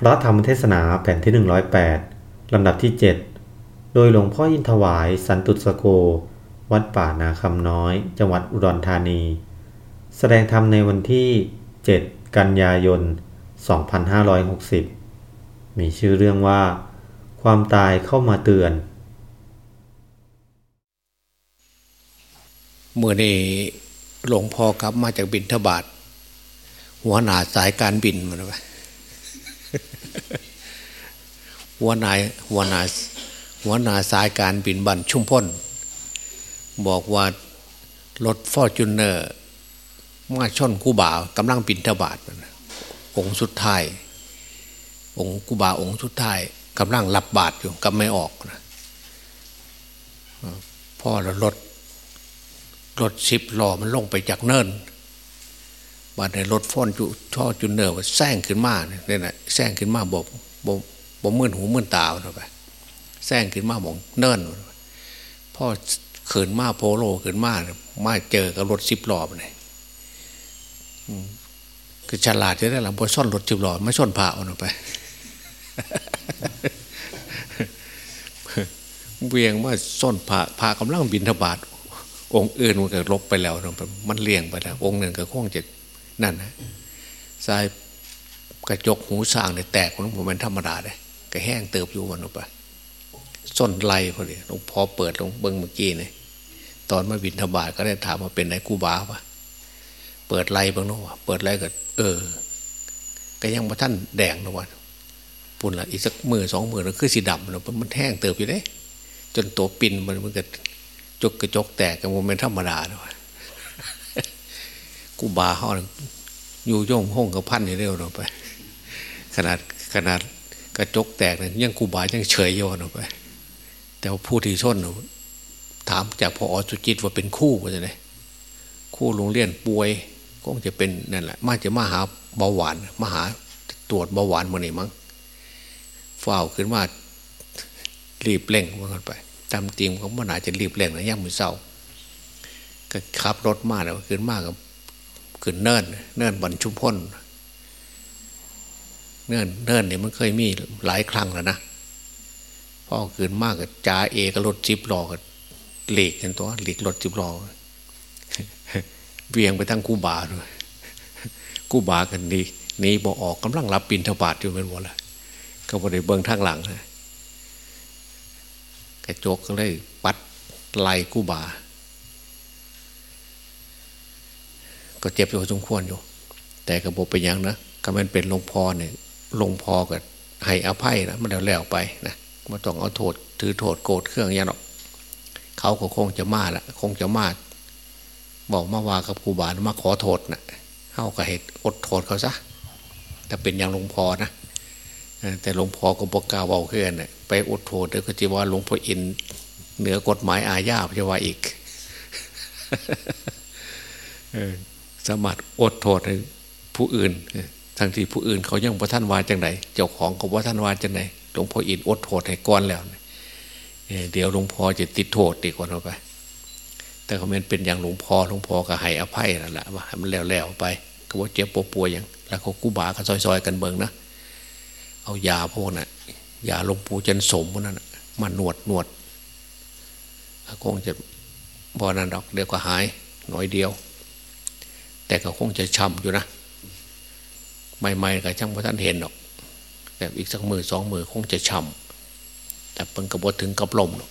พระธรรมเทศนาแผ่นที่ 108 ลำดับที่ 7 โดยหลวงพ่ออินถวายสันตุสโก วัดป่านาคำน้อย จังหวัดอุดรธานี แสดงธรรมในวันที่ 7 กันยายน 2560 มีชื่อเรื่องว่า ความตายเข้ามาเตือน เมื่อนี้หลวงพ่อกลับมาจากบินทบาทหัวหน้าสายการบินมันไป หัวหน้าหัวหน้าหัวหน้าสายการบินบันชุมพ้น บอกว่ารถฟอร์จูเนอร์มาชนกูบ่าวกำลังบินทบาทองค์สุดท้าย องค์กูบาองค์สุดท้ายกำลังรับบาทอยู่กำไม่ออกนะพ่อรถรถสิบล้อมันลงไปจากเนินบาดในรถฟ้อนจุท่อจุนเนอร์แซงขึ้นมาเนี่ยนะแซงขึ้นมาบอกบอก บอกมื่นหูมื่นตาไปแซงขึ้นมาบอกเนิ่นพ่อขืนมาโพโลขืนมามาเจอกับรถสิบล้อมเลยคือฉลาดจะได้หลังพอซ่อนรถสิบล้อไม่ซ่อนผ่าเอาไปเวียงว่าซ่อนผ่าผ่ากำลังบินทบาทองค์อื่นมันก็ลบไปแล้วมันเลี่ยงไปแล้วองค์หนึ่งก็คงจะนั่นนะสายกระจกหูสร้างเนี่ยแตกของผมเป็นธรรมดาเลย ก็แห้งเติบอยู่วันออกไปส้นไล่พอดีหลวงพ่อเปิดหลงเบิ้งเมื่อกี้เนี่ยตอนมาบินธบาตก็ได้ถามว่าเป็นไหนกูบาปะเปิดไล่บ้างนะวะเปิดไล่ก็เออ ก็ยังมาท่านแดงนะวะปุ่นละอีกสักมือสองมือแล้วคือสีดำนะมันแห้งเติบอยู่เลยจนตัวปินมันมันก็จกกระจกแตกกันมันเป็นธรรมดานะวะกูบาเขาอยู่ย่องห้องกับพันนี่เร็วเราไป ขนาดขนาด กระจกแตกเนี่ยยังกูบายังเฉยโยนออกไป แต่ผู้ที่ชนถามจากพออสุจิตว่าเป็นคู่ก็จะไงคู่โรงเรียนป่วยก็จะเป็นนั่นแหละมาจะมาหาเบาหวานมาหาตรวจเบาหวานมาหนิมั้งเฝ้าขึ้นมารีบเร่งมันไปตามจริงเขาไม่น่าจะรีบเร่งนะย่งมือเศร้าก็ขับรถมาแล้วขึ้นมากกับขึ้นเนินเนินบันชุมพ้น เนินเนินเนี่ยมันเคยมีหลายครั้งแล้วนะพ่อขึ้นมากกับจ่าเอกรถจิบล้อกับหล็กกันตัวหล็กรถจิบล้อเวียงไปทั้งกูบาด้วยกูบากันดีนี่บอออกกำลังรับปินทบาทอยู่เป็นหมดละก็บริเบิ้งทางหลังนะกระจกก็เลยปัดไล่กูบา ก็เจ็บอยู่สมควรอยู่ แต่กระบบไปยังนะก็มันเป็นหลวงพ่อเนี่ย หลวงพ่อก็ให้อภัยนะมันแล้วแล้วไปนะมาต้องเอาโทษถือโทษโกรธเครื่องยันหรอกเขาก็คงจะมาละคงจะมาบอกมาว่ากับครูบามาขอโทษนะเข้ากับเหตุอดโทษเขาซะแต่เป็นอย่างหลวงพ่อนะแต่หลวงพ่อก็บอกกล่าวเอาเพื่อนไปอดโทษแล้วก็จะว่าหลวงพ่ออินเหนือกฎหมายอาญาจะว่าอีกสามารถอดโทษให้ผู้อื่น ทั้งที่ผู้อื่นเขายังพระท่านวาจังไหนเจ้าของเขาพระท่านวาจังไหนหลวงพ่ออินอดโทษให้ก้อนแล้วเดี๋ยวหลวงพ่อจะติดโทษดีกว่าเราไป แต่เขาเป็นเป็นอย่างหลวงพ่อหลวงพ่อก็ให้อภัยนั่นแหละว่ามันแล้วๆไปก็ว่าเจ็บปวดป่วยอย่างแล้วเขากู้บาก็ซอยๆ กันเบิงนะเอายาพวกนั้นยาหลวงปู่จันสมพวกนั้นมาหนวดหนวดคงจะบอนันดอกเดี๋ยวก็หายหน่อยเดียว แต่ก็คงจะช้ำอยู่นะ ใหม่ๆก็ช่างพระท่านเห็นหรอก แต่อีกสักมือสองมือคงจะช้ำแต่เป็นกระบดถึงกับลมหรอก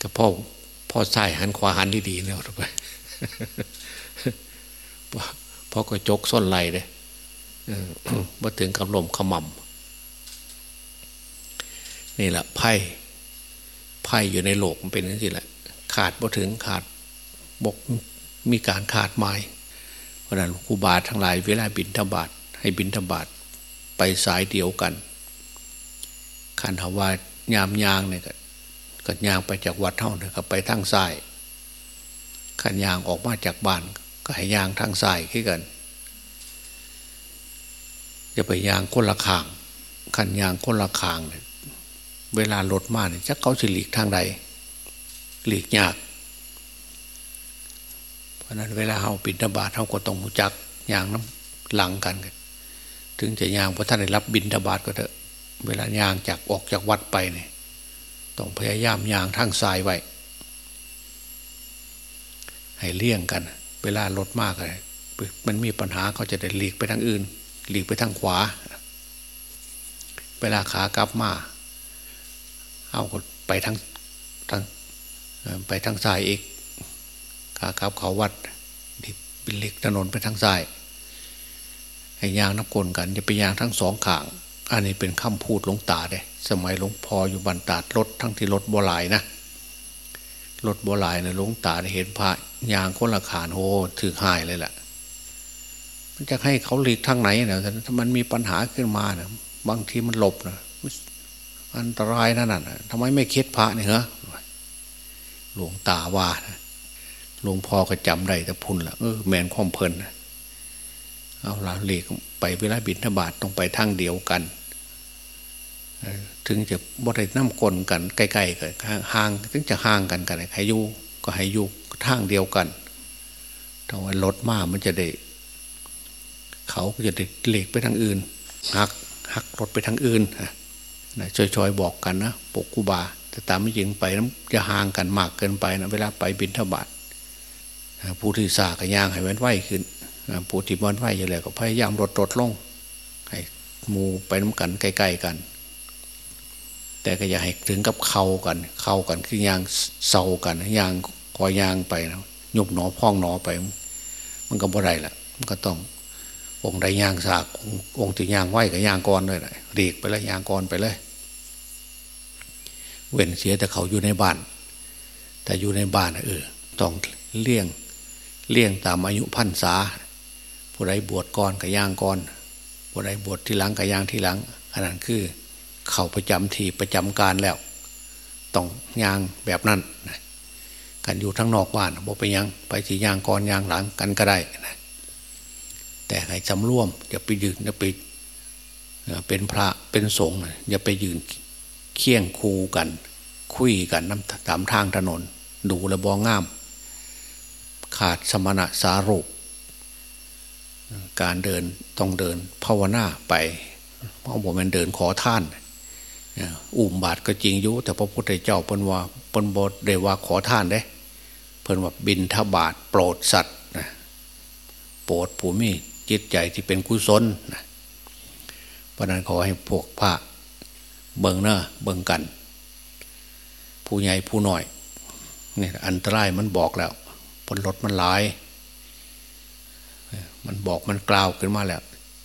ก็พ่อพ่อใส่หันขวาหันดีๆแล้วไปพ่อก็จกส้นไหลเลยมาถึงกับลมขมำนี่แหละไพ่ไพ่อยู่ในโลกมันเป็นอย่างนี้แหละ ขาดบ่ถึงขาดบกมีการขาดไม้ เพราะนั้นครูบาทั้งหลายเวลาบินธบาตให้บินธบาตไปสายเดียวกันขันหาวายามยางเนี่ยก็ยางไปจากวัดเท่าเนี่ยก็ไปทางซ้ายขันยางออกมาจากบ้าน ก็ให้ยางทางซ้ายขึ้นกันจะไปยางคนละขางขันยางคนละขางเนี่ยเวลารถมาเนี่ยจะเขาสิหลีกทางใดหลีกยาก เพราะนั้นเวลาเฮาปิดนบาตเฮาก็ต้องหูจักอย่างน้ำหลังกัน ถึงจะยางพระท่านได้รับบินทบาทก็เถอะเวลายางจากออกจากวัดไปเนี่ยต้องพยายามยางทางซ้ายไว้ให้เลี่ยงกัน เวลารถมากเลยมันมีปัญหาเขาจะได้หลีกไปทางอื่น หลีกไปทางขวา เวลาขากลับมาเอาไปทางทางไปทางซ้ายอีก ขากลับเขาวัดเป็นเล็กถนนไปทางซ้ายให้ยางน้ำกลนกันจะไปยางทั้งสองขาง อันนี้เป็นคำพูดหลวงตาเด้สมัยหลวงพ่ออยู่บันตาดรถทั้งที่รถบัวลายนะรถบัวลายนะหลวงตาเห็นพระยางคนละขานโหถือหายเลยแหละมันจะให้เขาหลีกทางไหนเนี่ยถ้ามันมีปัญหาขึ้นมาเนะบางทีมันหลบนะอันตรายนั่นน่ะทำไมไม่คิดพระเนี่ยเหรอหลวงตาว่า หลวงพ่อก็จำได้แต่พุ่นละเออแมนความเพลินเอาละหลีกไปเวลาบินทบาทต้องไปทางเดียวกัน ถึงจะบริน้ำกลนกันใกล้ๆกันห่างถึงจะห่างกันกันให้อยู่ก็ให้อยู่ทางเดียวกันถ้าว่ารถมามันจะได้ เขาก็จะได้หลีกไปทางอื่นหักหักรถไปทางอื่นนะช่วยๆบอกกันนะปกกุบาแต่ตามไม่ยิงไปน้ำจะห่างกันมากเกินไปนะเวลาไปบินทบาท ผู้ที่สากระย่างให้มันไหวขึ้นผู้ที่มันไหวอยู่แล้วก็พยายามลดลดลงให้มูไปน้ำกันใกล้ๆกัน แต่ก็อย่าให้ถึงกับเข้ากัน เข้ากันคือยางเศร้ากันยางคอยยางไปนะยุบหนอพองหนอไป มันก็บ่ได้ละมันก็ต้ององค์ใดยางสากองค์ที่ยางไหวกับยางกรเลยเรียกไปเลยยางกรไปเลย เว้นเสียแต่เขาอยู่ในบ้าน แต่อยู่ในบ้านเออต้องเลี่ยง เลี่ยงตามอายุพันษา ผู้ใดบวชก่อนกับย่างก่อน ผู้ใดบวชที่หลังกับย่างที่หลัง อันนั้นคือ เข้าประจำทีประจำการแล้ว ต้องย่างแบบนั้นกันอยู่ทั้งนอกบ้านบอกไปยังไปที่ย่างก่อนย่างหลังกันก็ได้นะแต่ให้จำร่วมอย่าไปยืนอย่าไปเป็นพระเป็นสงฆ์อย่าไปยืนเคี่ยงคูกัน คุยกันน้ำตามทางถนน ดูแลบองงาม ขาดสมณะสารุปการเดินต้องเดินภาวนาไป เพราะผมมันเดินขอท่านอุ่มบาทก็จริงอยู่แต่พระพุทธเจ้าเพิ่นว่าเพิ่นบทเดว่าขอท่านเด้เพิ่นว่าบินทบาทโปรดสัตว์โปรดผู้มีจิตใจที่เป็นกุศลเพราะนั้นขอให้พวกพระเบิ่งเนอเบิ่งกัน ผู้ใหญ่ผู้น้อยนี่อันตรายมันบอกแล้ว พลรถมันหลาย มันบอกมันกล่าวขึ้นมาแล้ว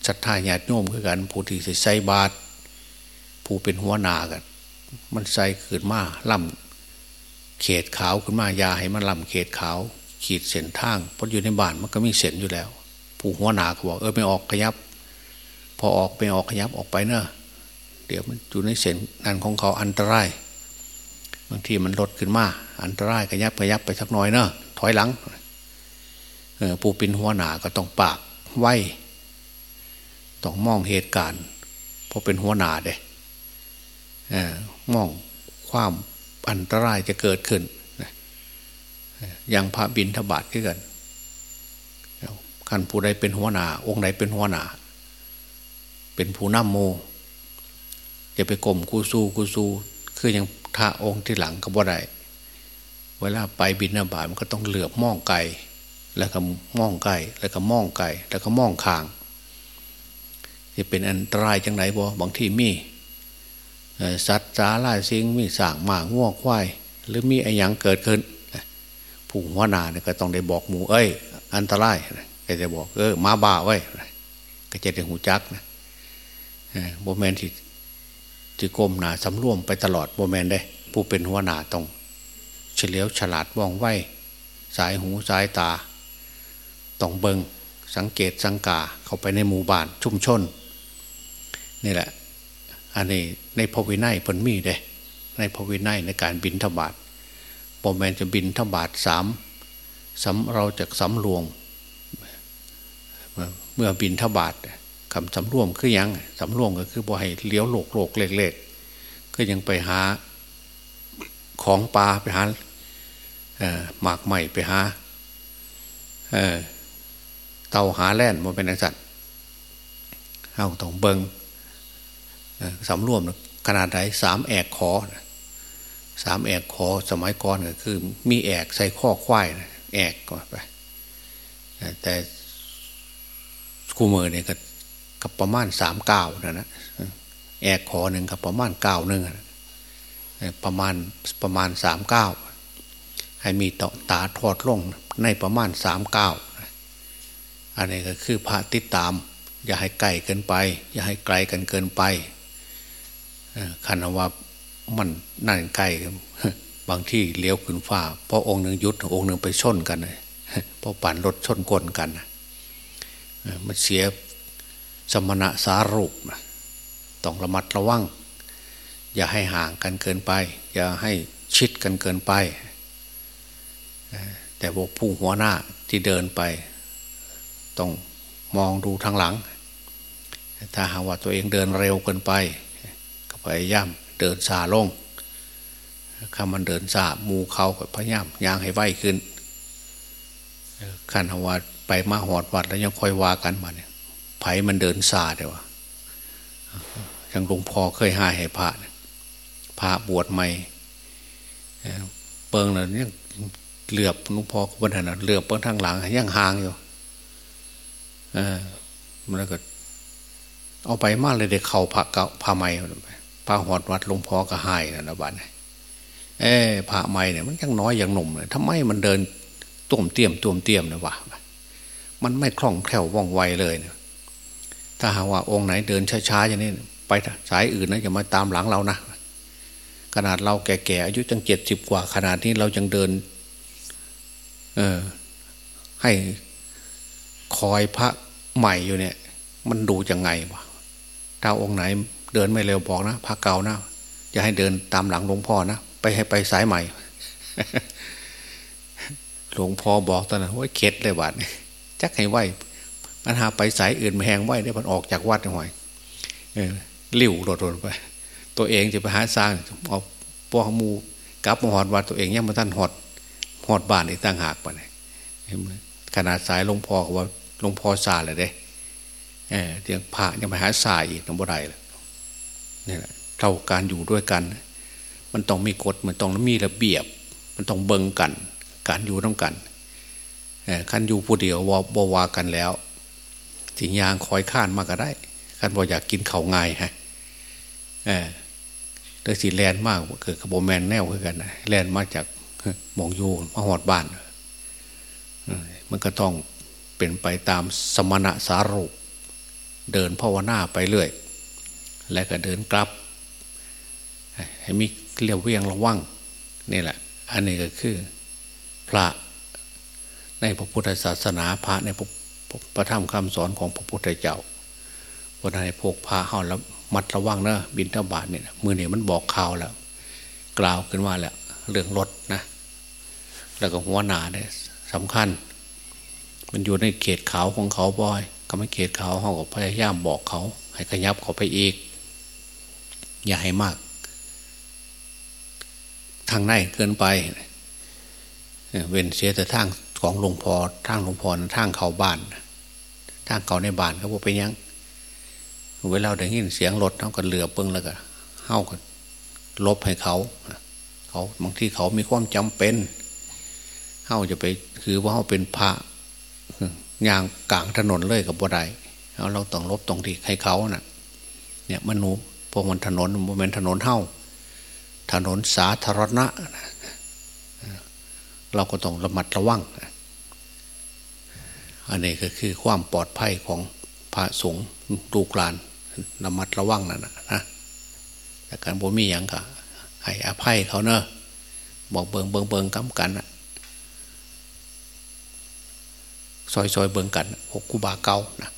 ศรัทธาญาติโยมคือกันผู้ที่ใส่บาตรผู้เป็นหัวหนากัน มันใส่ขึ้นมาล่ำเขตขาวขึ้นมายาให้มันล่ำเขตขาว ขีดเส้นทางเพราะอยู่ในบ้านมันก็มีเส้นอยู่แล้ว ผู้หัวหนาเขาบอกเออไม่ออกขยับ พอออกไปออกขยับออกไปเนอะเดี๋ยวมันอยู่ในเส้นนั่นของเขาอันตรายบางทีมันลดขึ้นมาอันตรายขยับขยับไปสักหน่อยเนอะ ถอยหลังผู้เป็นหัวหน้าก็ต้องปากไวต้องมองเหตุการณ์เพราะเป็นหัวหน้าเด้มองความอันตรายจะเกิดขึ้นอย่างพระบินทบาทขึ้นกันขันผู้ใดเป็นหัวหน้าองค์ใดเป็นหัวหน้าเป็นผู้นำโม จะไปกลมกูซูกูซูคือยังท่าองค์ที่หลังก็บ่ได้ เวลาไปบินนาบาตมันก็ต้องเหลือบมองไกลแล้วก็มองไกลแล้วก็มองไกลแล้วก็มองคางจะเป็นอันตรายจังไหนบ่บางที่มีสัตว์สาลายสิงมีสางหมาง่วงควายหรือมีไอ้ยังเกิดขึ้นผู้หัวหน้าเนี่ยก็ต้องได้บอกหมูเอ้ย อันตรายก็จะบอก เออมาบ่าไว้ก็จะได้หูจักนะโบแมนที่ที่ก้มหนาสำรวมไปตลอดโบแมนได้ ผู้เป็นหัวหน้าต้อง เฉลียวฉลาดว่องไวสายหูสายตาต้องเบิงสังเกตสังกาเข้าไปในหมู่บ้านชุมชนนี่แหละ อันนี้ในพวินัยพนมีเด้ในพวินัยในการบินทบาทปอแมนจะบินทบาทสามสำเราจะสำรวมเมื่อบินทบาทคำสำรวมคือยังสำรวมก็คือบ่ให้เลี้ยวโลกโลกเล็กๆก็ยังไปหา ของปลาไปหาหมากใหม่ไปหาเตาหาแล่นมันเป็นสัตว์เอาต้องเบิงสำรวมขนาดไหนสามแอกคอสามแอกคอสมัยก่อนก็คือ มีแอกใส่ข้อควายแอกก่อนไปแต่คู่มือเนี่ยก็กับประมาณสามเก้านะนะแอกคอหนึ่งกับประมาณเก้าหนึ่ง ประมาณประมาณสามเก้าให้มีต่อตาทอดลงในประมาณสามเก้าอันนี้ก็คือพระติดตาม อย่าให้ไกลเกินไป อย่าให้ไกลกันเกินไปคันว่ามันนั่นไกลบางที่เลี้ยวขึ้นฟ้าเพราะองค์หนึ่งยุดองค์หนึ่งไปชนกันเลยพราะปั่นรถชนกลกันมันเสียสมณะสารุปต้องระมัดระวัง อย่าให้ห่างกันเกินไป อย่าให้ชิดกันเกินไป แต่พวกผู้หัวหน้าที่เดินไป ต้องมองดูทางหลัง ถ้าหากว่าตัวเองเดินเร็วเกินไป ก็พยายามเดินซาลงคำมันเดินซามูเขาก็พยายามยางให้ไหวขึ้นขันว่าไปมาหอดวัดแล้วยังคอยว่ากันมาเนี่ยไผมันเดินซาเดี๋ยวยังหลวงพ่อเคยหายให้พระ พระบวชใหม่เปิงเนี่ยเหลือบหลวงพ่อคนนั้นเหลือบเปิงทางหลังยังห่างอยู่เออมันก็เอาไปมากเลยเด็กเข่าพระเก่าพระใหม่พระหอดวัดหลวงพ่อก็หายนะนะบ้านเออพระใหม่เนี่ยมันยังน้อยอยังหนุ่มเลยทำไมมันเดินตุ่มเตี้ยมตุ่มเตี้ยมนะวะมันไม่คล่องแคล่วว่องไวเลยเนี่ยถ้าหากว่าองค์ไหนเดินช้าๆอย่างนี้ไปสายอื่นนะอย่ามาตามหลังเรานะ ขนาดเราแก่ๆอายุจังเจ็ดสิบกว่า ขนาดนี้เรายังเดิน เออ ให้คอยพระใหม่อยู่เนี่ย มันดูยังไงวะถ้าองค์ไหนเดินไม่เร็วบอกนะพระเก่านะอย่าให้เดินตามหลังหลวงพ่อนะไปให้ไปสายใหม่ หลวงพ่อบอกตอนนั้นว่าเข็ดเลยบาดจักให้ไหวมันหาไปสายอื่นมาแหงไหวได้มันออกจากวัดหน่อยเออลิ้วโดดไป ตัวเองจะไปหาสร้างเอาปอมูกลับมาหอดวัดตัวเองยังมาท่านหอดหอดบ้านอีกตั้งหากไปเนี่ยขนาดสายหลวงพ่อว่าหลวงพ่อซาเลยเด้เออเดี๋ยวพระยังไปหาสายอีกน้ำบ่ได้เลยนี่แหละเท่าการอยู่ด้วยกัน มันต้องมีกฎมันต้องมีระเบียบ มันต้องเบิงกัน การอยู่ต้องกันขันอยู่ผู้เดียววบวากันแล้วสิงยางคอยข้านมาก็ได้ขันบออยากกินเขาง่ายฮะ เออเดือสีแลนมากเกิดขบวแมนแนวคือกันแลนมาจากมองยูมาหอดบ้านมันก็ต้องเป็นไปตามสมณะสารุปเดินภาวนาไปเรื่อย และก็เดินกลับ ให้มีเรียวเวียงระวังนี่แหละ อันนี้ก็คือพระในพระพุทธศาสนาพระในพระพระธรรมคำสอนของพระพุทธเจ้าวันไหนพกพาเฮาแล้ว มัดระวังนะบินทบาทเนี่ยมือเนี่ยมันบอกข่าวแล้ว กล่าวขึ้นว่าแหละเรื่องรถนะ แล้วก็หัวหนาเนี่ยสำคัญ มันอยู่ในเขตเขาของเขาบ่อย ก็ไม่เขตเขาเขาก็พยายามบอกเขา ให้ขยับเขาไปอีก อย่าให้มาก ทางในเกินไป เว้นเสียแต่ทางของหลวงพ่อทางหลวงพ่อทางเขาบ้าน ทางเขาในบ้านเขาบอกไปยัง เวลาได้ยินเสียงรถเขาก็เหลือเปิงแล้วก็เข้าก็ลบให้เขาเขาบางที่เขามีความจำเป็นเข้าจะไปคือว่าเขาเป็นพระยางกลางถนนเลยกับบัวใดเราเราต้องลบตรงที่ให้เขานะ่ะ เนี่ยมนุษย์พวกมันถนนมันเป็นถนนเท่าถนนสาธารณะ เราก็ต้องระมัดระวัง อันนี้ก็คือความปลอดภัยของพระสงฆ์ลูกหลาน ระมัดระวังนั่นนะแต่การบ่มีอย่างก็ให้อภัยเขาเนอะบอกเบิงเบิงเบิงกำกันซอยซอยเบิงกันหกกุบาเก่านะ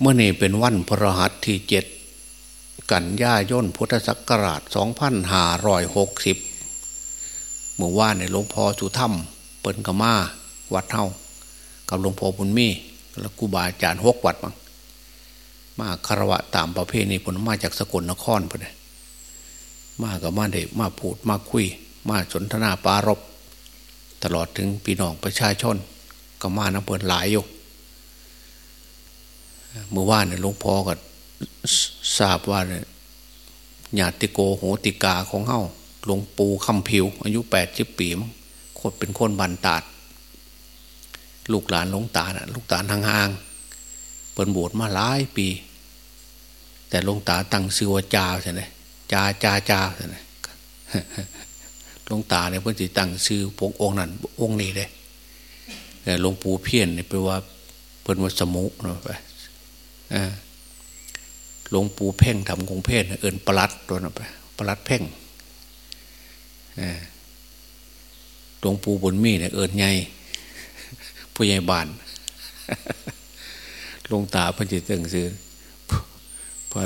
เมื่อนี่เป็นวันพระหัสที่เจ็ดกันย่าย่นพุทธศักราชสองพันห้าร้อยหกสิบเมื่อว่าในหลวงพ่อสุธรรม เปิ่นกมาวัดเท่า กับหลวงพ่อบุญมี แล้วกูบาอาจารย์หกวัดมั้งมาคารวะตามประเพณีผลมาจากสกลนครพอดีมากับมาเด็กมาพูดมาคุย มาสนทนาปารบตลอดถึงพี่น้องประชาชน ก็มาน้ำเปิดหลายอยู่เมื่อว่านเนี่ยหลวงพ่อก็ทราบว่าเนี่ยญาติโกโหติกาของเฮาหลวงปู่คำผิว อายุแปดสิบปีมั้งคนเป็นคนบันตาด ลูกหลานหลวงตาน่ะลูกตาห่างๆเปิ่นบวชมาหลายปี แต่หลวงตาตั้งชื่อว่าจาใช่ไหมจาจาจาใช่ไหมหลวงตาเนี่ยเพิ่นสิตั้งชื่อพวกองค์นั้น องค์นี้เลยแต่หลวงปู่เพี้ยนเนี่ยแปลว่าเพิ่นว่าสมุเนาะไปหลวงปู่เพ่งทำกงเพศเอินปลัดตัวนั้นไปปลัดเพ่งหลวงปู่บุญมีเนี่ยเอินไง ผู้ใหญ่บ้านลงตาพิ่นจิตตึงซื้อพอ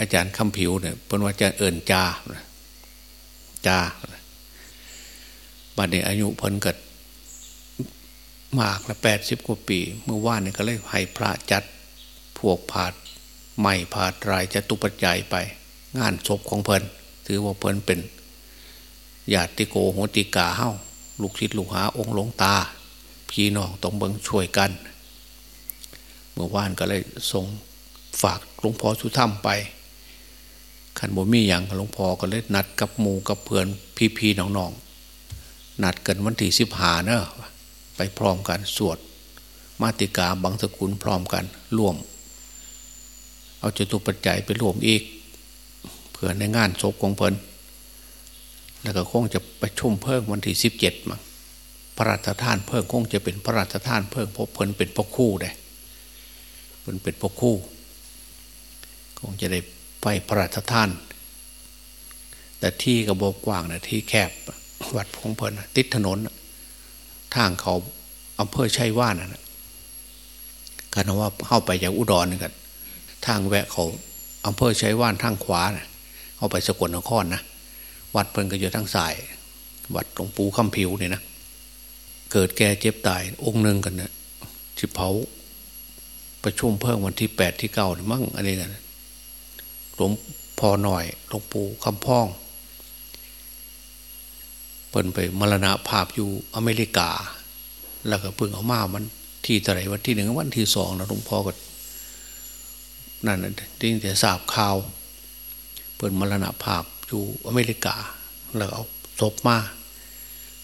อาจารย์คำผิวเนี่ยเพิ่นว่าจะเอินจาจาบัดนี้อายุเพิ่นเกิดมากละแปดสิบกว่าปี เมื่อว่านเนี่ยก็เลยให้พระจัดพวกผาดไม่ผาดรายจะตุปัจจัยไป งานศพของเพิ่นถือว่าเพิ่นเป็นญาติโกโหติกาเฮ้าลูกศิษย์ลูกหาองค์หลวงตา พี่น้องต้องเบิงช่วยกัน เมื่อวานก็เลยส่งฝากหลวงพ่อสุธรรมไปขันบ่มีอย่างหลวงพ่อก็เลยนัดกับหมูกับเพื่อนพี่ๆน้องๆนัดกันวันที่สิบหาเนอะไปพร้อมกันสวด มาติกาบางสกุลพร้อมกันร่วม เอาจตุปัจจัยไปรวมอีกเพื่อในงานศพของเพลินแล้วก็คงจะไปชุ่มเพิ่งวันที่สิบเจ็ดมั้ง พระราชทานเพิ่งคงจะเป็นพระราชทานเพิ่งพบเพลินเป็นพกคู่ได้เพลินเป็นพกคู่ คงจะได้ไปพระราชทาน แต่ที่กระบอกกว้างนะที่แคบวัดพงเพลินติดถนนทางเขาอำเภอชัยว่านนะกันว่าเข้าไปจากอุดรนี่กันทางแวะเขาอำเภอชัยว่านทางขวานะเข้าไปสกลนครนะวัดเพิ่นก็อยู่ทางสาย วัดหลวงปู่คำผิวเนี่ยนะ เกิดแก่เจ็บตาย องค์หนึ่งกันเนะที่เผาประชุมเพิ่มวันที่แปดที่เก้าเนี่ยมั่งอันนี้กันหลวงพ่อหน่อยหลวงปู่คำพ้องเปิ่นไปมรณะภาพอยู่อเมริกา แล้วก็เพิ่งเอามามันที่เท่าไรวันที่หนึ่งวันที่สองนะหลวงพ่อก็นั่นที่จะทราบข่าว เปิ่นมรณะภาพอยู่อเมริกา แล้วเอาศพมา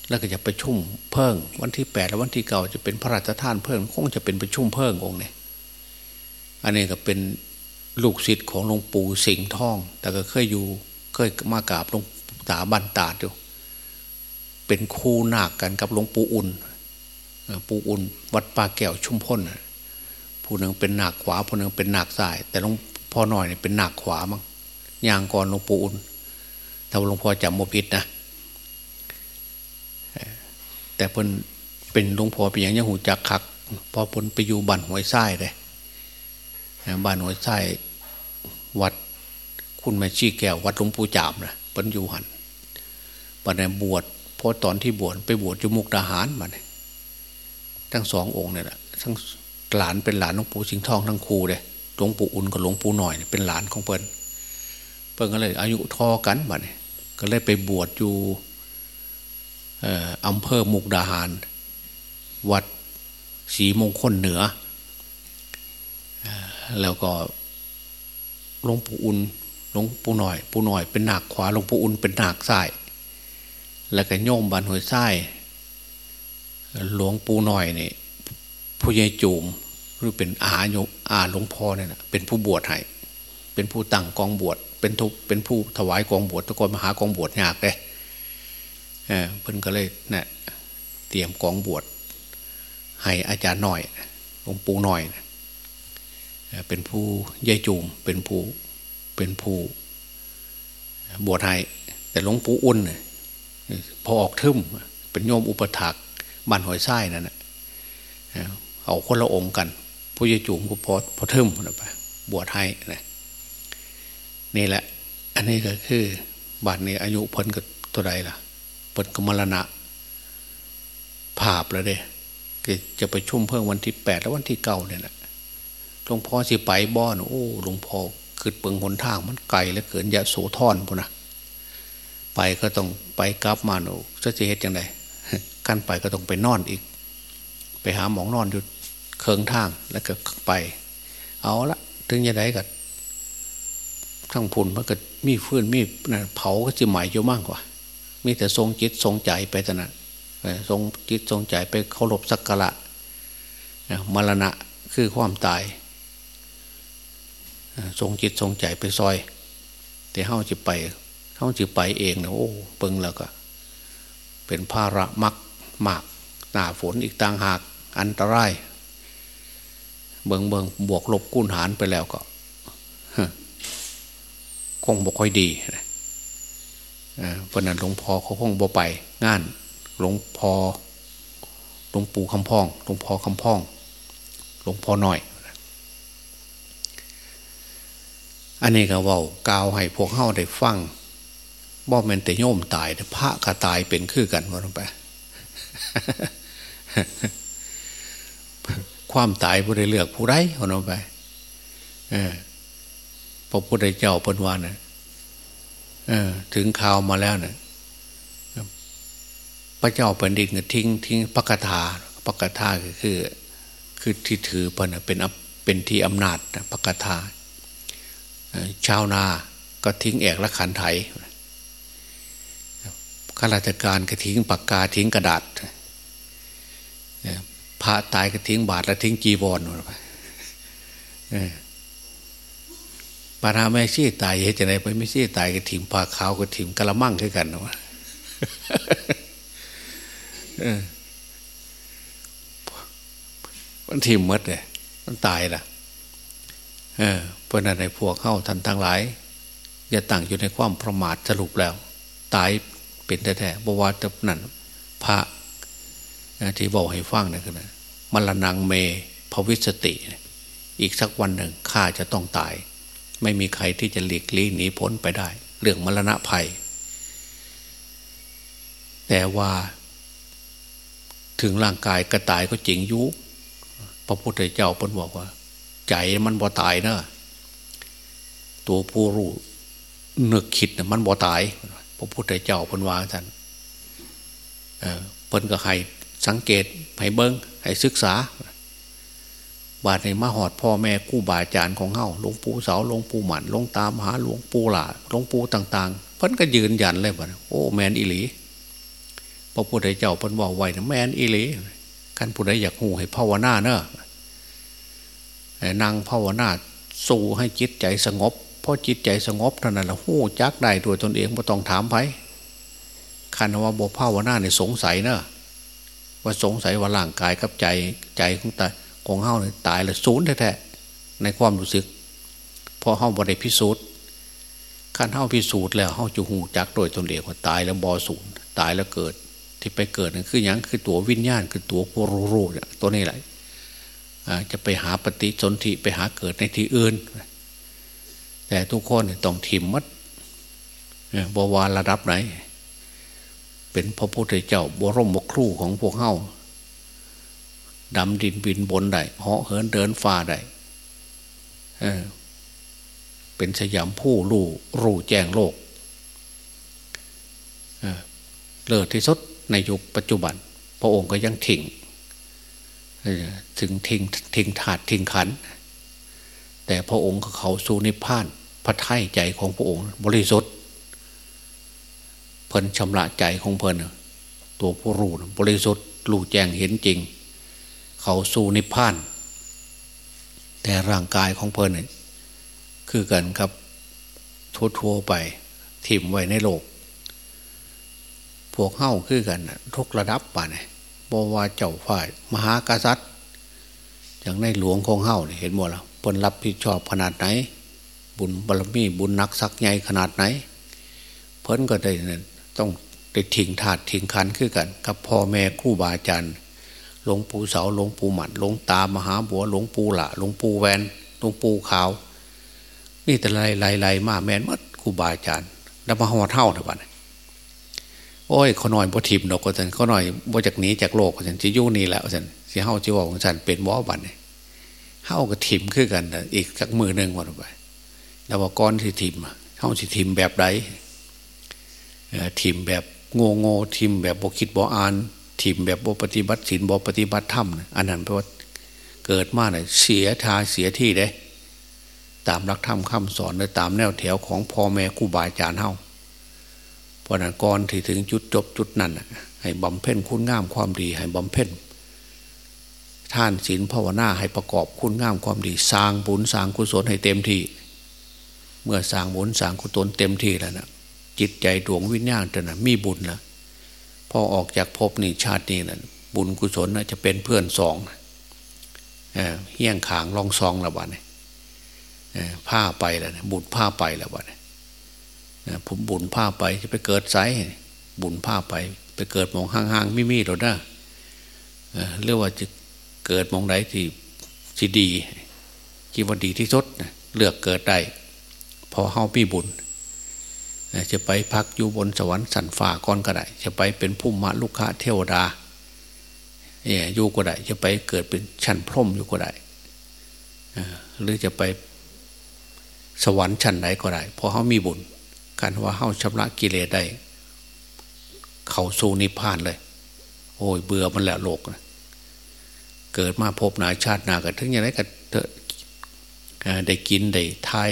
แล้วก็จะไปชุ่มเพิ่ง วันที่แปดและวันที่เก้าจะเป็นพระราชทานเพิ่งคงจะเป็นประชุมเพิ่งองค์เนี่ยอันนี้ก็เป็นลูกศิษย์ของหลวงปู่สิงห์ทอง แต่ก็เคยอยู่เคยมากราบหลวงตาบันตาดอยู่เป็นคู่นาคกันกับหลวงปู่อุ่นปู่อุ่น วัดป่าแก้วชุมพลผู้หนึ่งเป็นหนาคขวาผู้หนึ่งเป็นหนาคซ้าย แต่หลวงพ่อหน่อยเนี่ยเป็นหนาคขวามั้งยางก่อนหลวงปู่อุ่นถ้าหลวงพ่อจำโมพิษนะ แต่เพิ่นเป็นหลวงพ่อเป็นอย่างยังหูจักคักพอเพิ่นไปอยู่บ้านหวยไส้เลยบ้านหวยไส้วัดคุณแม่ชี้แก้ววัดหลวงปู่จามนะเพิ่นอยู่หันปัจจุบันบวชพอตอนที่บวชไปบวชจมุกทหารมาเนี่ยทั้งสององค์เนี่ยทั้งหลานเป็นหลานหลวงปู่สิงห์ทองทั้งครูเลยหลวงปู่อุ่นกับหลวงปู่หน่อยเป็นหลานของเพิ่นเพิ่นก็เลยอายุทอกันมาเนี่ยก็เลยไปบวชอยู่ อำเภอมุกดาหาร วัดศรีมงคลเหนือ แล้วก็หลวงปู่อุ่นหลวงปู่หน่อย ปู่หน่อยเป็นหนักขวาหลวงปู่อุ่นเป็นหนักซ้าย แล้วก็โยมบันหัวไส้หลวงปู่หน่อยนี่ผู้ใหญ่จูมหรือเป็นอาโยอาหลวงพ่อเนี่ยเป็นผู้บวชให้เป็นผู้ตั้งกองบวชเป็นทุกเป็นผู้ถวายกองบวชตะกอนมหากองบวชยากเลย เเพิ่นก็เลยเนะี่ยเตรียมกองบวชให้อาจารย์หน่อยหลวงปู่หน่อยเป็นผู้ใหญ่จูมเป็นผู้เป็นผู้บวชให้แต่หลวงปู่อุ่นเนี่ยพอออกทึมเป็นโยมอุปถักบ้านหอยไส้นั่นเอาคนละองค์กันผู้ยจุ่มก็พอพอทึมนะไปบวชให้นะนี่แหละ อันนี้ก็คือบาทนี้อายุพ้นกับตัวใดล่ะ พ้นกับมรณะภาพแล้วเด้จะไปชุ่มเพิ่งวันที่แปดแล้ววันที่เก้าเนี่ยนะหลวงพ่อสิไปบ่อนโอ้หลวงพ่อคือเปิงหนทางมันไกลแล้วเกินยะโสธรพุ่นนะไปก็ต้องไปกลับมาหนูจะจเหตุยังไงกันไปก็ต้องไปนอนอีก ไปหาหมองนอนอยู่เคืองทางแล้วก็ไป เอาละถึงยังไงก็ทั้งพุ่นมันก็มีฟื้นมีเผาก็จะหม่เยอะมากกว่า มีแต่ทรงจิตทรงใจไปแต่นั้นทรงจิตทรงใจไปเคารพสักการะมรณะคือความตาย ทรงจิตทรงใจไปซอย แต่เฮาจะไปเฮาจะไปเองนะโอ้เปิงแล้วก็ เป็นภาระมักมากหนาฝนอีกต่างหากอันตราย เบิงเบิงบวกลบคูณหารไปแล้วก็ คงบ่ค่อยดี เพราะนั้นหลวงพ่อเขาคงบ่ไป งานหลวงพ่อหลวงปู่คำพ่องหลวงพ่อคำพ่องหลวงพ่อหน่อย อันนี้ก็ว่ากาวให้พวกเข้าได้ฟังบ่แม่นแต่โยมตายแต่พระก็ตายเป็นคือกันว่าลงไป ความตายผู้ใดเลือกผู้ใดว่าลงไปพระพุทธเจ้าเป็นวันนะ ถึงข่าวมาแล้วเนะพระเจ้าแผ่นดินทิ้งทิ้งพระกถาพระกถาคือคือที่ถือเป็นเป็นเป็นที่อำนาจพระกถาชาวนาก็ทิ้งแอกและขันไถข้าราชการก็ทิ้งปากกาทิ้งกระดาษพระตายก็ทิ้งบาทแล้วทิ้งจีบอลไป ปาราแม่ชี้ตายเหตุไหนไปไม่ชี้ตายก็ถิ่มผ้าขาวก็ถิ่มกระมังคือกันวะมันถิ่มมดเลยมันตายล่ะเออเพราะนั้นในพวกเข้าท่านทั้งหลาย อย่าตั้งอยู่ในความประมาทสรุปแล้ว ตายเป็นแท้ๆบวชจะนั่นพระที่บอกให้ฟังนะคือนะมรณงเมภวิสติ อีกสักวันหนึ่งข้าจะต้องตาย ไม่มีใครที่จะหลีกลี่หนีพ้นไปได้ เรื่องมรณะภัย แต่ว่า ถึงร่างกายกระตายก็จริงยุพระพุทธเจ้าพิ่นบอกว่า ใจมันบ่ตายเนอะตัวผู้รู้นึกคิดนะมันบ่ตาย พระพุทธเจ้าพิ่นวาท่านเพิ่นก็ให้สังเกตให้เบิ้งให้ศึกษา บาดในมาหอดพ่อแม่กู้บาอาจารย์ของเฮาหลวงปู่เสาหลวงปู่หมันหลวงตามหาหลวงปู่หลาหลวงปู่ต่าง ๆ เพิ่นก็ยืนยันเลยว่าโอ้แมนอิหลีพระพุทธเจ้าเพิ่นบอกไว้นะแมนอิหลีกันผู้ใดอยากหูให้ภาวนาเนอะนั่งภาวนาสู่ให้จิตใจสงบเพอจิตใจสงบเท่านั้นหละหู้จักได้ตัวตนเองไม่ต้องถามไผคันว่าบภาวนาเนี่ยสงสัยเนอะว่าสงสัยว่าร่างกายกับใจใจของตา ของเฮาเนี่ยตายแล้วศูนย์แท้ๆในความรู้สึกพอเฮาบ่ได้พิสูจน์ขั้นเฮาพิสูจน์แล้วเฮาจะหูจักโดยตนเองว่าตายแล้วบอศูนย์ตายแล้วเกิด ที่ไปเกิดนั่นคืออย่างคือตัววิญญาณ คือตัวผู้รู้เนี่ยตัวนี้แหละจะไปหาปฏิสนธิไปหาเกิดในที่อื่น แต่ทุกคนต้องถิ่มมัดบวารระดับไหน เป็นพระพุทธเจ้าบรมครูของพวกเฮา ดำดินบินบนได้เหาะเหินเดินฟ้าได้เเป็นสยามผู้รู้รู้แจ้งโลกเลิศที่สุดในยุคปัจจุบัน พระองค์ก็ยังทิ้งถึงทิ้งทิ้งถาดทิ้งขัน แต่พระองค์ก็เขาสู่นิพพาน พระไถ่ใจของพระองค์ บริสุทธิ์เพิ่นชำระใจของเพิ่นตัวผู้รู้บริสุทธิ์รู้แจ้งเห็นจริง เขาสู่นิพพาน แต่ร่างกายของเพิ่นคือกันครับทั่วๆไปถิ่มไว้ในโลก พวกเข้าคือกันทุกระดับป่ะเนี่ยบว่าเจ้าฝ่าย มหากษัตริย์ อย่างในหลวงของเข้าเห็นหมดแล้วผลรับผิดชอบขนาดไหน บุญบารมีบุญนักสักใหญ่ขนาดไหน เพิ่นก็ได้ต้องได้ทิ้งถาดทิ้งคันคือกัน กับพ่อแม่คู่บาอาจารย์ หลวงปู่เสาหลวงปู่หมันหลวงตามหาบัวหลวงปู่ละหลวงปู่แวนหลวงปู่ขาว นี่แต่ไรไรไรมาแมนมัดครูบาอาจารย์แล้วมาหอเท่าเถอะบ้านโอ้ยเขาหน่อยบ่ทิมดอกก็สันเขาหน่อยบ่จากนี้จากโลกก็สันจะยุ่นี่แหล้วสันสิเฮาจีวของสันเป็นบ่บันเนี่ยเฮาก็ทิมขึ้นกันอีกสักมือหนึ่งวันไปแล้วว่าก้อนที่ทิมเฮาสิทิมแบบใดทิมแบบโง่โง่ทิมแบบบ่คิดบ่อ่าน ทิมแบบบปฏิบัติศีลบปฏิบัติธรรมอันนั้นแปลว่าเกิดมาเนี่ยเสียทาเสียที่เด้ ตามรักธรรมคำสอนและตามแนวแถวของพ่อแม่ครูบาอาจารย์เฮาเพราะนั้นก่อนที่ถึงจุดจบจุดนั้นให้บำเพ็ญคุณงามความดี ให้บำเพ็ญท่านศีลภาวนาให้ประกอบคุณงามความดี สร้างบุญสร้างกุศลให้เต็มที่ เมื่อสร้างบุญสร้างกุศลเต็มที่แล้วนะจิตใจดวงวิญญาณจะนะมีบุญแล้ว พอออกจากภพนี้ชาตินี้นะบุญกุศลนะจะเป็นเพื่อนสองเฮี้ยงขางลองซองละบ้านผ้าไปแล้วบุญผ้าไปแล้วบ้านผมบุญผ้าไปจะไปเกิดไซบุญผ้าไปไปเกิดมองห้างๆไม่มีหรอกนะเรียกว่าจะเกิดมองไหนที่ที่ดีคิดว่าดีที่สุดเลือกเกิดได้พอเฮาพี่บุญ จะไปพักอยู่บนสวรรค์สันฝ่าก้อนก็ได้ จะไปเป็นผู้มะลูกค้าเทวดาเนี่ยอยู่ก็ได้ จะไปเกิดเป็นชั้นพรมอยู่ก็ได้หรือจะไปสวรรค์ชั้นไหนก็ได้เพราะเขามีบุญการว่าเขาชำระกิเลสได้ เขาสู่นิพพานเลย โอ้ยเบื่อมันแหละโลกนะเกิดมาพบนาชาตินากันถึงอย่างไรก็ได้กินได้ทาย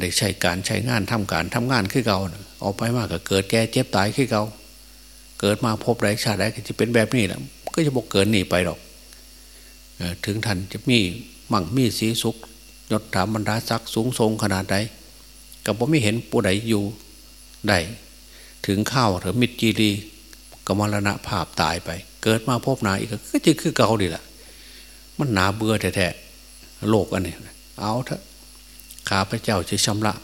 ได้ใช้การใช้งานทำการทำงานขึ้นเก่าออกไปมากก็เกิดแก่เจ็บตายขึ้นเก่าเกิดมาพบไรชาติไรก็จะเป็นแบบนี้แหละก็จะบอกเกินหนีไปหรอกถึงท่านจะมีมั่งมีสีสุขยศถาบรรดาศักดิ์สูงทรงขนาดใดก็บ่ไม่เห็นผู้ใดอยู่ได้ถึงข้าวหรือมิตรจีรีกมรณะภาพตายไป เกิดมาพบนาอีกก็จะคือเก่าดีละมันหนาเบื่อแท้ๆโลกอันนี้เอาเถอะ ข้าพเจ้าจะชำระ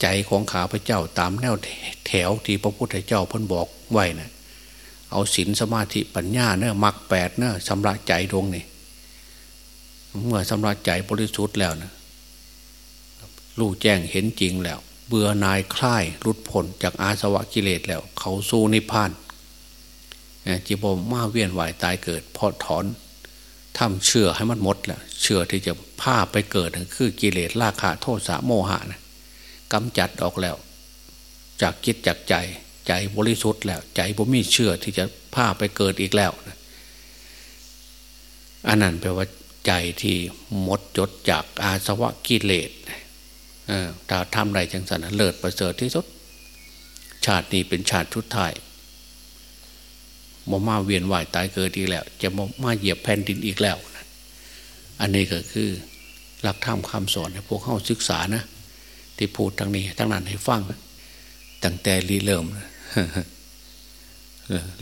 ใจของข้าพเจ้าตามแนวแถวที่พระพุทธเจ้าพิ่นบอกไว้นะเอาศีลสมาธิปัญญาเนะมักแปดเนะชำระใจดวงนี่เมื่อชำระใจบริสุทธิ์แล้วนะรู้แจ้งเห็นจริงแล้ว เบื่อนายคลายรุดพ้นจากอาสวะกิเลสแล้ว เขาสู้นิพพานจีบมาเวียนไหวตายเกิดพอถอน ทำเชื่อให้มันหมดแหละเชื่อที่จะพาไปเกิดคือกิเลสราคะโทษสะโมหะนะกำจัดออกแล้ว จากคิดจากใจใจบริสุทธิ์แล้ว ใจบ่มีเชื่อที่จะพาไปเกิดอีกแล้วอันนั้นแปลว่าใจที่หมดจดจากอาสวะกิเลสถ้าทำไรจังสันเลิศประเสริฐที่สุด ชาตินี้เป็นชาติชุดท้าย มามาเวียนว่ายตายเกิดอีกแล้ว จะมามาเหยียบแผ่นดินอีกแล้ว อันนี้ก็คือ หลักธรรมคำสอนให้พวกเข้าศึกษานะ ที่พูดทั้งนี้ทั้งนั้นให้ฟังตั้งแต่รีเริ่ม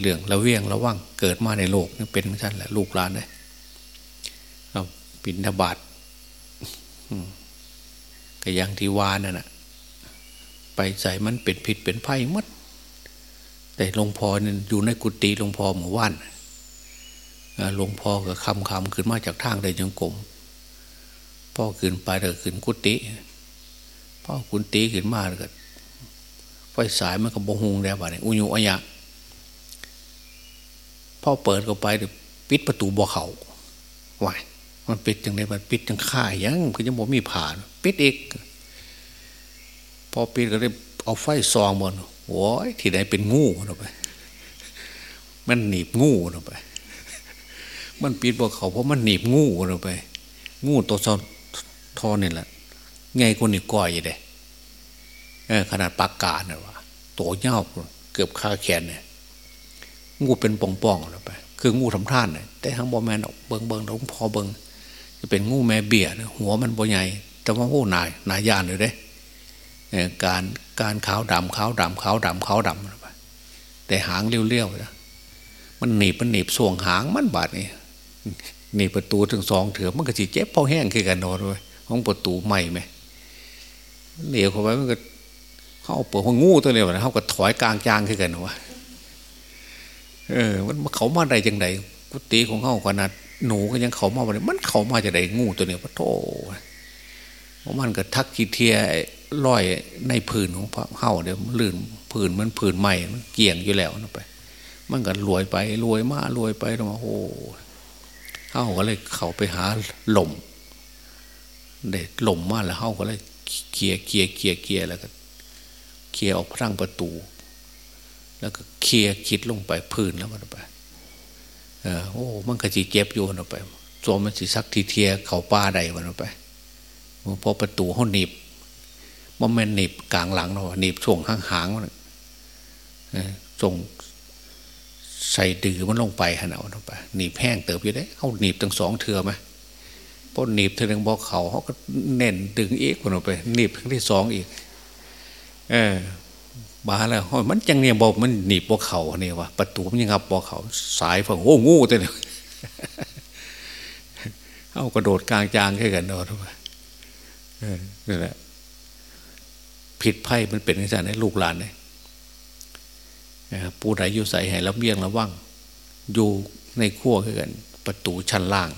เรื่องระเวียงระว่างเกิดมาในโลกนี่เป็นชั้นแหละลูกหลานเลยเอาปินทบาทก็ยังที่วานั่นนะไปใส่มันเป็นผิดเป็นไพ่มัด แต่หลวงพ่อนี่อยู่ในกุฏิหลวงพ่อหมู่ว่านหลวงพ่อก็คำคำขึ้นมาจากทางใดยังกลมพ่อขึ้นไปเถอะขึ้นกุฏิพ่อกุฏิขึ้นมาเกิดไฟสายมันก็บงหงแล้วบ้านี่อุญุอัยะพ่อเปิดเข้าไปปิดประตูบ่อเขาไหวมันปิดจังไงมันปิดจังข่ายยังคือยังบ่มีผ่าน ปิดอีกพอปิดก็เลยเอาไฟซองหมัน โอ้ยที่ไหนเป็นงูลงไป มันหนีบงูลงไป มันปิดบ่เขาเพราะมันหนีบงูลงไป งูตัวซอนทอนี่แหละไงคนนี่ก้อยเด้ขนาดปากกาเนี่ยว่าตัวเงาเกือบคาแขนเนี่ยงูเป็นป่องๆลงไป คืองูทำท่านเนี่ยแต่ทั้งบอแมนออกเบิงเบิงหลวงพ่อเบิงจะเป็นงูแม่เบี้ยหัวมันบ่ใหญ่แต่ว่างูนายนายยานเลยเด้การ การขาวดำขาวดำขาวดำขาวดำแต่หางเลี้ยวๆนะมันหนีบมันหนีบส่วงหางมันบาดนี่หนีประตูถึงสองเถื่อมันก็จีเจ็บพอแห้งคือกันนอนด้วยห้องประตูใหม่ไหมเหนียวเข้าไปมันก็เข้าเปิดห้องงูตัวเดียวนะเขาก็ถอยกลางจางคือกันวะเออ มันเขามาได้จังไดกุฏิของเขาขนาดหนูก็ยังเขามาวันนี้มันเขามาจะได้งูตัวเนี้ยพระโธเพราะมันก็ทักกีเทีย ลอยในผืนของพระเฮ้าเดี๋ยวลื่นผืนมันผืนใหม่เกี่ยงอยู่แล้วนะไป มันก็รวยไปรวยมารวยไปแล้วมาโอ้เฮ้าก็เลยเข้าไปหาหล่มเด็ดหล่มมาแล้วเฮ้าก็เลยเกียเกียเกียเกียแล้วก็เกียออกพร่งประตู แล้วก็เคียคิดลงไปพื้นแล้วมันไปออโอ้ มันก็จีเจ็บอยู่นะไปตัวมันสิซักทีเทียเข่าป้าใดวันไปพอประตูห้องหนีบ มันแม่นหนีบกลางหลังเนาะหนีบช่วงห่างๆมันส่งใส่ดื้อมันลงไปขนาดนั้นไปหนีบแห้งเติบอยู่ได้เขาหนีบตั้งสองเถื่อไหมพอหนีบเธอหนึ่งบอกเขาเขาก็เน่นดึงอีกคนออกไปหนีบครั้งที่สองอีก เออบาแล้วมันจังเนี่ยบอกมันหนีบบอกเขาเนี่ยว่ประตูมันยังครับบอกเขาสายฝั่งโอ้งูเต็มเอากระโดดกลางจางแค่กันเนาะทุกคนนี่แหละ ผิดไพ่มันเป็นอย่างนั้ลูกหลานเนี่ยผู้ใดอยู่ใส่ให้ระเบียงระว่างอยู่ในขั้วกันประตูชั้นล่าง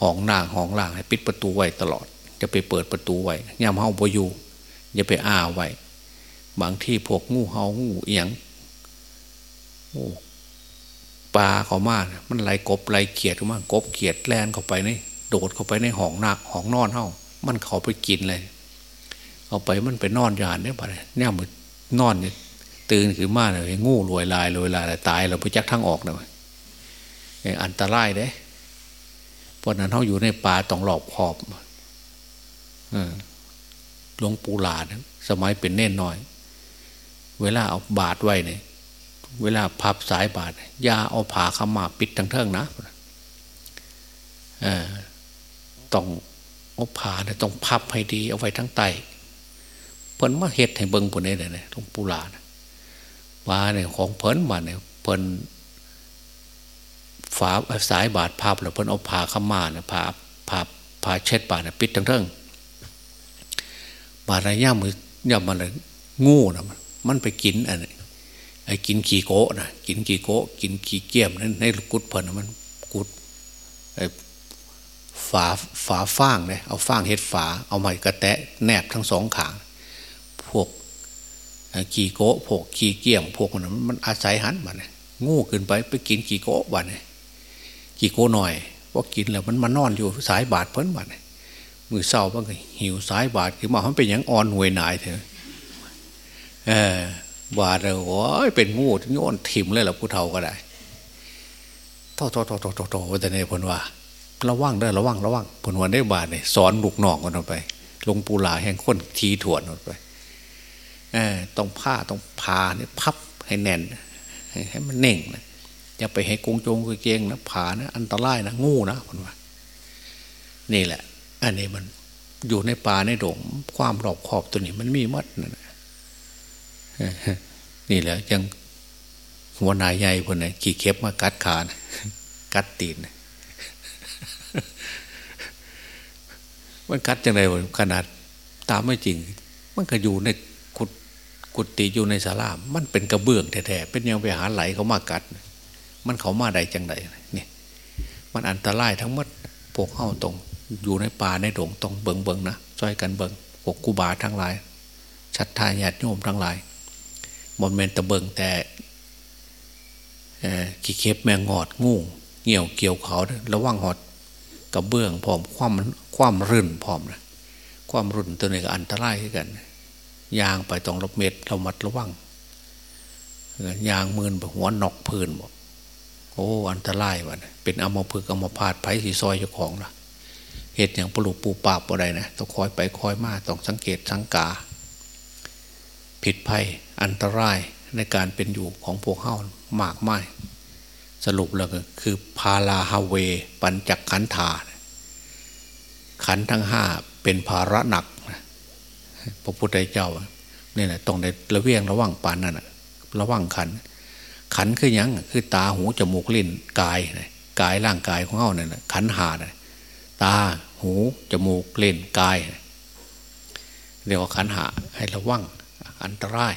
ห้องหน่าห้องล่างให้ปิดประตูไว้ตลอด จะไปเปิดประตูไว้ย่ำเฮาบอยู่อย่าไปอ้าไว้บางที่พวกงูเฮางูเอียงโอ้ปลาเขามากมันไหลกบไหลเขียดมากกบเขียดแลนเข้าไปในโดดเข้าไปในห้องหนักห้องนอนเฮามันเขาไปกินเลย เอาไปมันไปนอนยานเนี่ยไปเนี่ยมือนอนเนี่ยตื่นขึ้นมาเลยงูรวยลายรวยลายตายเราไปจักทั้งออกเลยอันตรายเด้เพราะนั้นเขาอยู่ในป่าต้องหลอบขอบหลวงปู่หลานสมัยเป็นเน่นน้อย เวลาเอาบาดไว้เนี่ยเวลาพับสายบาดยาเอาผ่าขมาปิดทั้งเทิงนะต้องเอาผ่าเนี่ยต้องพับให้ดีเอาไว้ทั้งไต พิ่นมาเฮ็ดให้เบิ้งปุ่นนี้เลยเนี่ยหลวงปู่ลานว่าเนี่ยของเพิ่นมาเนี่ยเพิ่นฝาสายบาดภาพแล้วเพิ่นเอาผ่าขมาเนี่ยผ่าผ่าผ่าเช็ดบาดเนี่ยปิดทั้งเทิงบาดระย่ามือย่ามาเลยงูนะมันมันไปกินอันไอ้กินขี้โกะนะกินขี้โกะกินขี้เกียมนั่นในกุดเพิ่นมันกุดไอ้ฝาฝาฟางเลยเอาฟางเห็ดฝาเอาไม้กระแตะแนบทั้งสองขาง ขี่โกะพวกขี่เกี่ยมพวกมันมันอาศัยหันมันงูขึ้นไปไปกินขี่โกะวันขี่โกะหน่อยพอกินแล้วมันมานอนอยู่สายบาดเพิ่นวันมือเศร้าบ้างหิวสายบาดคือมามันเป็นอย่างอ่อนหวยหนายเถอะเออบาดเลยโอ้ยเป็นงูที่โยนถิ่มเลยหรอผู้เฒ่าก็ได้โตโตโตโตโตโตแต่ในพนว่าระวังได้ระวังระวังผลวันได้บาทเนี่ยสอนลูกน้องกันออกไปลงปูลาแห่งค้นทีถวนออกไป ต้องผ้าต้องพาเนี่ยพับให้แน่น ให้มันเน่งนะอย่าไปให้กงโจงเกงนะผานะอันตรายนะงูนะคนว่านี่แหละ อันนี้มันอยู่ในป่าในดงความรอบขอบตัวนี้มันมีมัดนะนี่แหละยังหัวนายใหญ่คนไหนขี่เข็บมากัดขานะกัดตีนมันกัดจังไรขนาดตามไม่จริง มันก็อยู่ใน กุฏิอยู่ในสารามันเป็นกระเบื้องแท้ๆเป็นยังไปหาไหลเขามากัด มันเขามาใดจังไรเนี่ยมันอันตรายทั้งหมดพวกเข้าตรง อยู่ในป่าในดงตรงเบิงเบิงนะช่วยกันเบิงพวกกูบาทั้งหลายชัดทายญาติโยมทั้งหลายบนเมนตะเบิงแต่ขี้เข็บแมงงอดงูเหี่ยวเกี่ยวเขาระวังหอดกระเบื้องพร้อมความความรื่นพร้อมนะความรุ่นตัวนี้ก็อันตรายกัน ยางไปตรงรบเม็ดเรามัดระวังยางมืนหัวนอกพื้นบอกโอ้อันตรายวันเป็นอมพึกอมพาดไผ่สีซอยเจ้าของละเหตุอย่างปลุกปูปาบอะไรนะต้องคอยไปคอยมาต้องสังเกตสังกา ผิดภัยอันตรายในการเป็นอยู่ของพวกเฮ้ามากไม่สรุปแล้วก็คือพาลาฮาเว ปัญจักขันธาขันทั้งห้าเป็นภาระหนัก พระพุทธเจ้าเนี่ยนะต้องในระเวียงระว่างปานนั่นระว่างขัน ขันคือยังคือตาหูจมูกลิ้นกายกายร่างกายของเขาเนี่ยขันหาตาหูจมูกลิ้นกายเรียกว่าขันหาให้ระวังอันตราย